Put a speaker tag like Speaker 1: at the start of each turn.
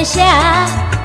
Speaker 1: 天下。